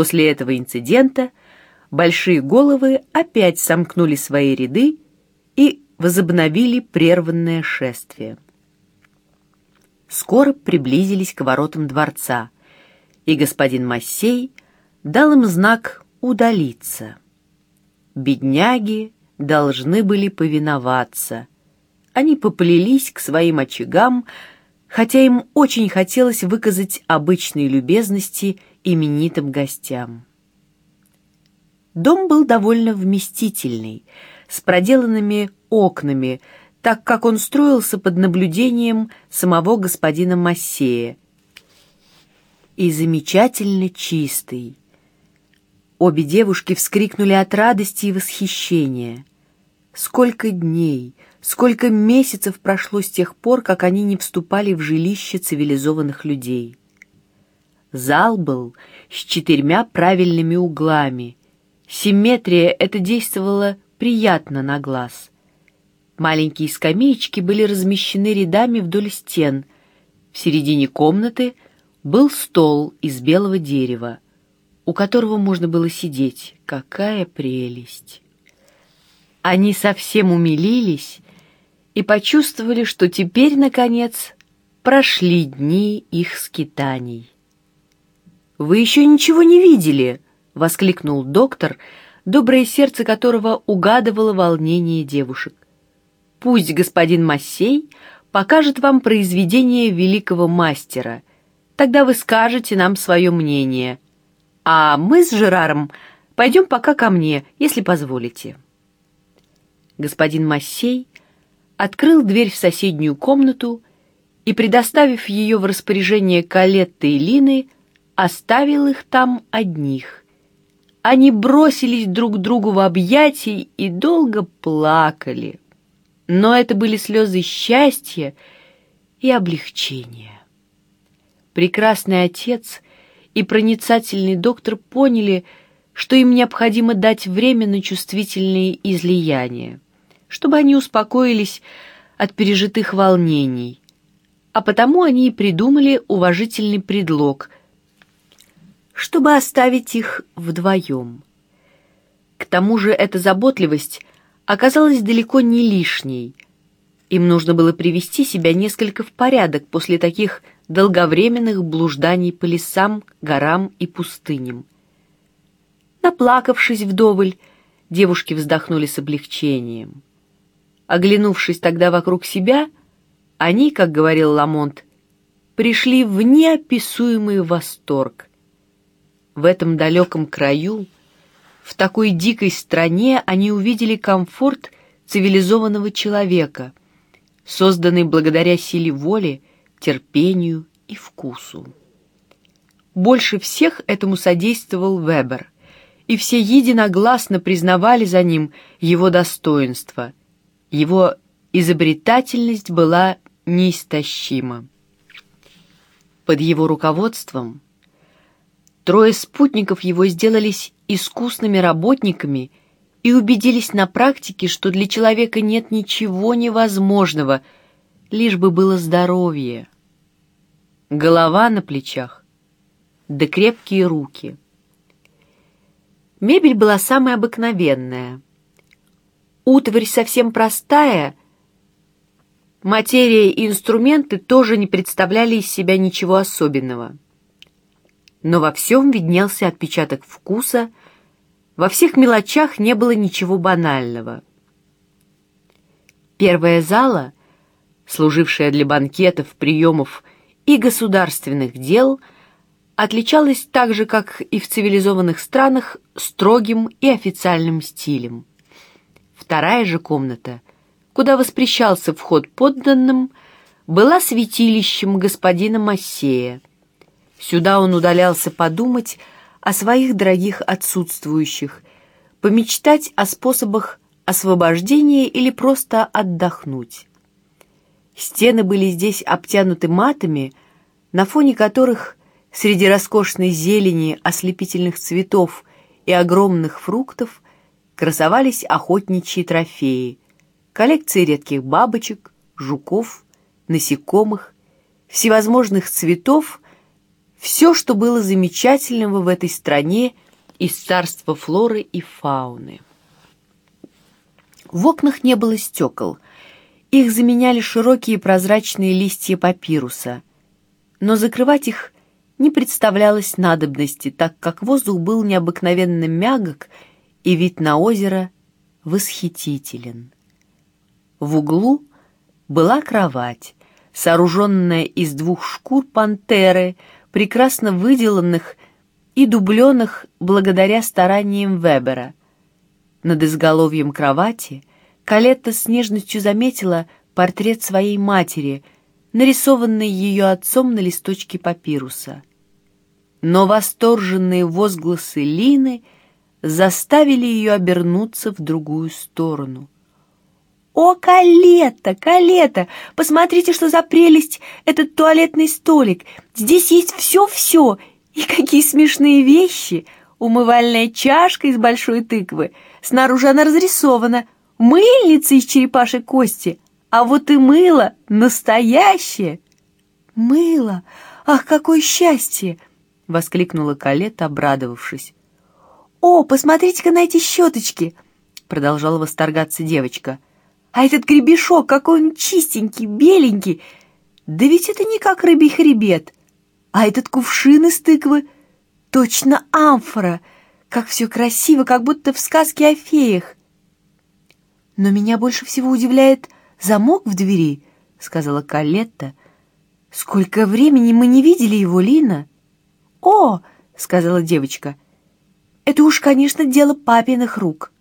После этого инцидента большие головы опять сомкнули свои ряды и возобновили прерванное шествие. Скоро приблизились к воротам дворца, и господин Массей дал им знак удалиться. Бедняги должны были повиноваться. Они поплелись к своим очагам, хотя им очень хотелось выказать обычные любезности именитым гостям. Дом был довольно вместительный, с проделанными окнами, так как он строился под наблюдением самого господина Массея, и замечательно чистый. Обе девушки вскрикнули от радости и восхищения. Сколько дней, сколько месяцев прошло с тех пор, как они не вступали в жилище цивилизованных людей. Зал был с четырьмя правильными углами. Симметрия это действовала приятно на глаз. Маленькие скамеечки были размещены рядами вдоль стен. В середине комнаты был стол из белого дерева, у которого можно было сидеть. Какая прелесть! Они совсем умилились и почувствовали, что теперь, наконец, прошли дни их скитаний. «Вы еще ничего не видели!» — воскликнул доктор, доброе сердце которого угадывало волнение девушек. Пусть господин Массей покажет вам произведение великого мастера. Тогда вы скажете нам свое мнение. А мы с Жераром пойдем пока ко мне, если позволите». Господин Массей открыл дверь в соседнюю комнату и, предоставив ее в распоряжение Калетты и Лины, оставил их там одних. Они бросились друг другу в объятия и долго плакали но это были слезы счастья и облегчения. Прекрасный отец и проницательный доктор поняли, что им необходимо дать время на чувствительные излияния, чтобы они успокоились от пережитых волнений, а потому они и придумали уважительный предлог, чтобы оставить их вдвоем. К тому же эта заботливость оказалась далеко не лишней. Им нужно было привести себя несколько в порядок после таких долговременных блужданий по лесам, горам и пустыням. Наплакавшись вдоволь, девушки вздохнули с облегчением. Оглянувшись тогда вокруг себя, они, как говорил Ламонт, пришли в неописуемый восторг. В этом далеком краю — в такой дикой стране они увидели комфорт цивилизованного человека, созданный благодаря силе воли, терпению и вкусу. Больше всех этому содействовал Вебер, и все единогласно признавали за ним его достоинство. Его изобретательность была неистощима. Под его руководством трое спутников его сделались искусными работниками и убедились на практике, что для человека нет ничего невозможного, лишь бы было здоровье. Голова на плечах, да крепкие руки. Мебель была самая обыкновенная. Утварь совсем простая, материя и инструменты тоже не представляли из себя ничего особенного. Но во всем виднелся отпечаток вкуса во всех мелочах не было ничего банального. Первая зала, служившая для банкетов, приемов и государственных дел, отличалась так же, как и в цивилизованных странах, строгим и официальным стилем. Вторая же комната, куда воспрещался вход подданным, была святилищем господина Массея. Сюда он удалялся подумать о своих дорогих отсутствующих, помечтать о способах освобождения или просто отдохнуть. Стены были здесь обтянуты матами, на фоне которых среди роскошной зелени, ослепительных цветов и огромных фруктов красовались охотничьи трофеи, коллекции редких бабочек, жуков, насекомых, всевозможных цветов все, что было замечательного в этой стране из царства флоры и фауны. В окнах не было стекол. Их заменяли широкие прозрачные листья папируса. Но закрывать их не представлялось надобности, так как воздух был необыкновенно мягок и вид на озеро восхитителен. В углу была кровать, сооруженная из двух шкур пантеры, прекрасно выделанных и дубленных благодаря стараниям Вебера. Над изголовьем кровати Калетта с нежностью заметила портрет своей матери, нарисованный ее отцом на листочке папируса. Но восторженные возгласы Лины заставили ее обернуться в другую сторону. «О, Калетта, Калетта, посмотрите, что за прелесть этот туалетный столик! Здесь есть все-все, и какие смешные вещи! Умывальная чашка из большой тыквы, снаружи она разрисована, мыльница из черепашьей кости, а вот и мыло настоящее!» «Мыло! Ах, какое счастье!» — воскликнула Калетта, обрадовавшись. «О, посмотрите-ка на эти щеточки!» — продолжала восторгаться девочка — а этот гребешок, какой он чистенький, беленький. Да ведь это не как рыбий хребет. А этот кувшин из тыквы точно амфора. Как все красиво, как будто в сказке о феях. Но меня больше всего удивляет замок в двери, сказала Калетта. Сколько времени мы не видели его, Лина? О, сказала девочка, это уж, конечно, дело папиных рук.